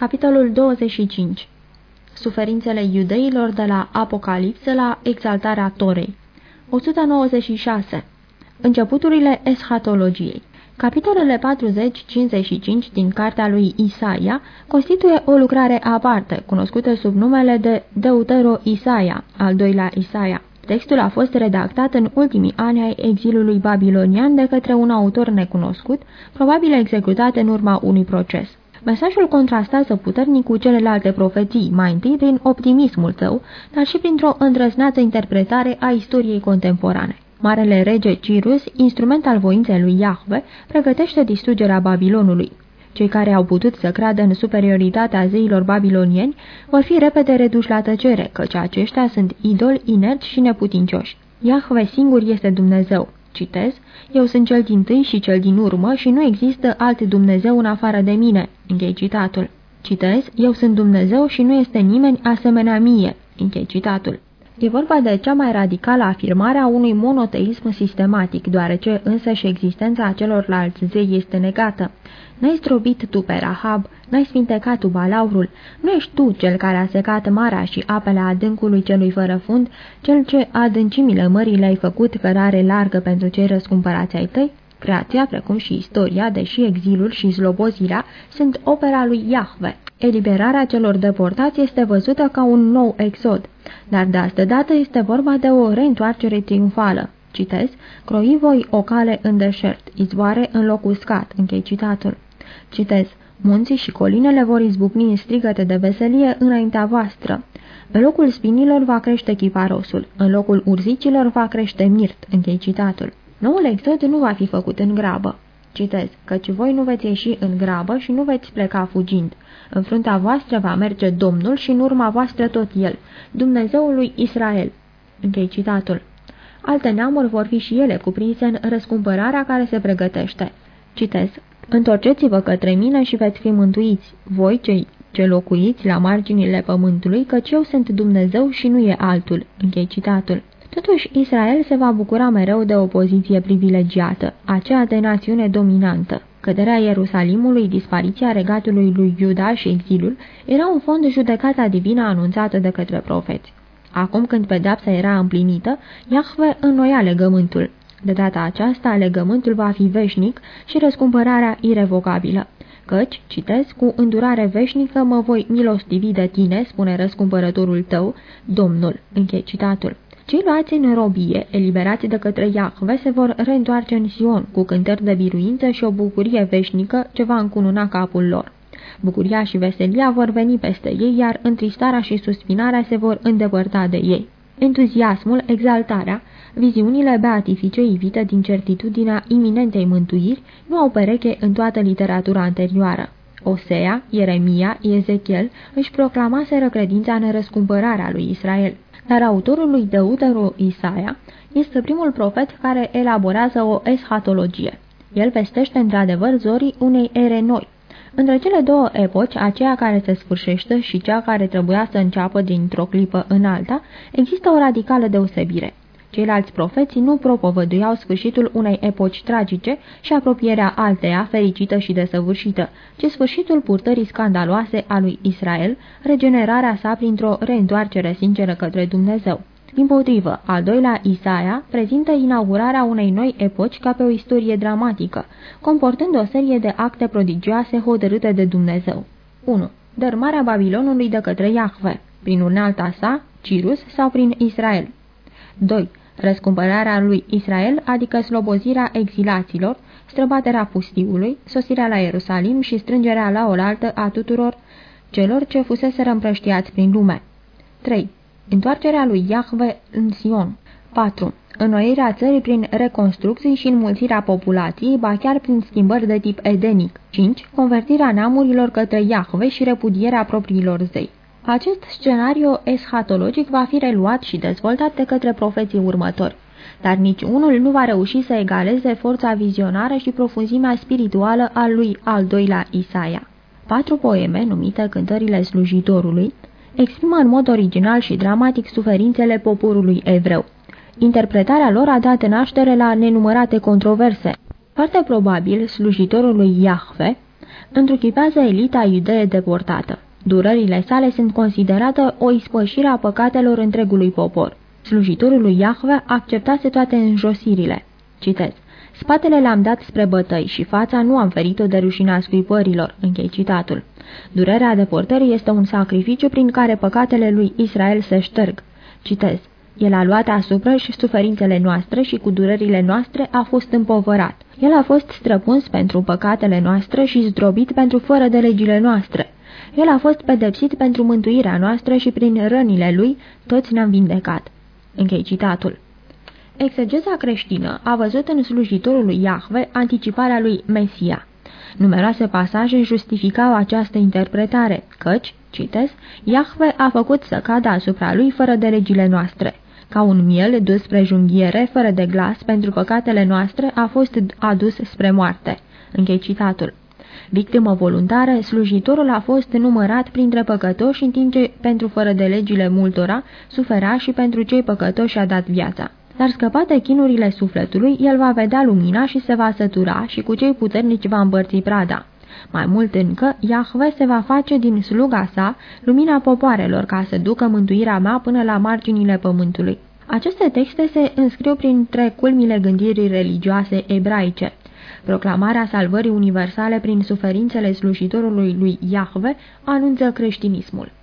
Capitolul 25 Suferințele iudeilor de la Apocalipsă la exaltarea Torei 196 Începuturile eschatologiei Capitolele 40-55 din cartea lui Isaia constituie o lucrare aparte, cunoscută sub numele de Deutero Isaia, al doilea Isaia. Textul a fost redactat în ultimii ani ai exilului babilonian de către un autor necunoscut, probabil executat în urma unui proces. Mesajul contrastează puternic cu celelalte profeții, mai întâi prin optimismul său, dar și printr-o îndrăznață interpretare a istoriei contemporane. Marele rege Cirus, instrument al voinței lui Iahve, pregătește distrugerea Babilonului. Cei care au putut să creadă în superioritatea zeilor babilonieni vor fi repede reduși la tăcere, căci aceștia sunt idoli inerți și neputincioși. Iahve singur este Dumnezeu. Citez, eu sunt cel din tâi și cel din urmă și nu există alt Dumnezeu în afară de mine. Închei citatul. Citez, eu sunt Dumnezeu și nu este nimeni asemenea mie. Închei citatul. E vorba de cea mai radicală afirmare a unui monoteism sistematic, deoarece însă și existența celorlalți zei este negată. N-ai zdrobit tu pe Rahab, n-ai sfintecat tu balaurul, nu ești tu cel care a secat marea și apele adâncului celui fără fund, cel ce adâncimile mării le-ai făcut cărare largă pentru cei răscumpărați ai tăi? Creația, precum și istoria, deși exilul și zlobozirea, sunt opera lui Iahve. Eliberarea celor deportați este văzută ca un nou exod, dar de astă dată este vorba de o reîntoarcere triumfală. Citez, croi voi o cale în deșert, izvoare în loc uscat, închei citatul. Citez, munții și colinele vor izbucni în strigăte de veselie înaintea voastră. Pe locul spinilor va crește chiparosul, în locul urzicilor va crește mirt, închei citatul. Noul exod nu va fi făcut în grabă. Citez, căci voi nu veți ieși în grabă și nu veți pleca fugind. În fruntea voastră va merge Domnul și în urma voastră tot El, Dumnezeul lui Israel. Închei citatul. Alte neamuri vor fi și ele cuprinse în răscumpărarea care se pregătește. Citez, Întorceți-vă către mine și veți fi mântuiți, voi cei ce locuiți la marginile pământului, căci eu sunt Dumnezeu și nu e altul. Închei citatul. Totuși, Israel se va bucura mereu de o poziție privilegiată, aceea de națiune dominantă. Căderea Ierusalimului, dispariția regatului lui Iuda și exilul era un fond de judecata divină anunțată de către profeți. Acum când pedapsa era împlinită, Iahve înnoia legământul. De data aceasta, legământul va fi veșnic și răscumpărarea irevocabilă. Căci, citesc, cu îndurare veșnică mă voi milostivi de tine, spune răscumpărătorul tău, Domnul. Închei citatul. Cei luați în robie, eliberați de către Iahve, se vor reîntoarce în Sion, cu cântări de biruință și o bucurie veșnică ce va încununa capul lor. Bucuria și veselia vor veni peste ei, iar întristarea și suspinarea se vor îndepărta de ei. Entuziasmul, exaltarea, viziunile beatifice ivite din certitudinea iminentei mântuiri nu au pereche în toată literatura anterioară. Osea, Ieremia, Ezechiel își proclamaseră credința în răscumpărarea lui Israel dar autorul lui Deutero Isaia este primul profet care elaborează o eschatologie. El vestește într-adevăr zorii unei ere noi. Între cele două epoci, aceea care se sfârșește și cea care trebuia să înceapă dintr-o clipă în alta, există o radicală deosebire. Ceilalți profeți nu propovăduiau sfârșitul unei epoci tragice și apropierea alteia, fericită și desăvârșită, ci sfârșitul purtării scandaloase a lui Israel, regenerarea sa printr-o reîntoarcere sinceră către Dumnezeu. Din potrivă, al doilea Isaia prezintă inaugurarea unei noi epoci ca pe o istorie dramatică, comportând o serie de acte prodigioase hotărâte de Dumnezeu. 1. Dărmarea Babilonului de către Iahve, prin unealta sa, Cirus sau prin Israel. 2 răscumpărarea lui Israel, adică slobozirea exilaților, străbaterea pustiului, sosirea la Ierusalim și strângerea la oaltă a tuturor celor ce fusese împrăștiați prin lume. 3. Întoarcerea lui Iahve în Sion. 4. Înnoirea țării prin reconstrucții și înmulțirea populației, ba chiar prin schimbări de tip edenic. 5. Convertirea neamurilor către Iahve și repudierea propriilor zei. Acest scenariu eschatologic va fi reluat și dezvoltat de către profeții următori, dar nici unul nu va reuși să egaleze forța vizionară și profunzimea spirituală al lui al doilea Isaia. Patru poeme, numite Cântările slujitorului, exprimă în mod original și dramatic suferințele poporului evreu. Interpretarea lor a dat naștere la nenumărate controverse. Foarte probabil, slujitorul lui Iahve întruchipează elita iudee deportată. Durările sale sunt considerate o ispășire a păcatelor întregului popor. Slujitorul lui Iahve acceptase toate înjosirile. Citez. Spatele l-am dat spre bătăi și fața nu am ferit-o de rușina scuipărilor. Închei citatul. Durerea deportării este un sacrificiu prin care păcatele lui Israel se șterg. Citez. El a luat asupra și suferințele noastre și cu durerile noastre a fost împovărat. El a fost străpuns pentru păcatele noastre și zdrobit pentru fără de legile noastre. El a fost pedepsit pentru mântuirea noastră și prin rănile lui toți ne-am vindecat. Închei citatul. Exegeza creștină a văzut în slujitorul lui Iahve anticiparea lui Mesia. Numeroase pasaje justificau această interpretare, căci, citesc, Iahve a făcut să cadă asupra lui fără de legile noastre. Ca un miel dus spre junghiere, fără de glas, pentru păcatele noastre, a fost adus spre moarte. Închei citatul. Victimă voluntară, slujitorul a fost numărat printre păcătoși în timp ce, pentru fără de legile multora, sufera și pentru cei păcătoși a dat viața. Dar scăpate chinurile sufletului, el va vedea lumina și se va sătura și cu cei puternici va împărți prada. Mai mult încă, Iahve se va face din sluga sa lumina popoarelor ca să ducă mântuirea mea până la marginile pământului. Aceste texte se înscriu printre culmile gândirii religioase ebraice. Proclamarea salvării universale prin suferințele slujitorului lui Iahve anunță creștinismul.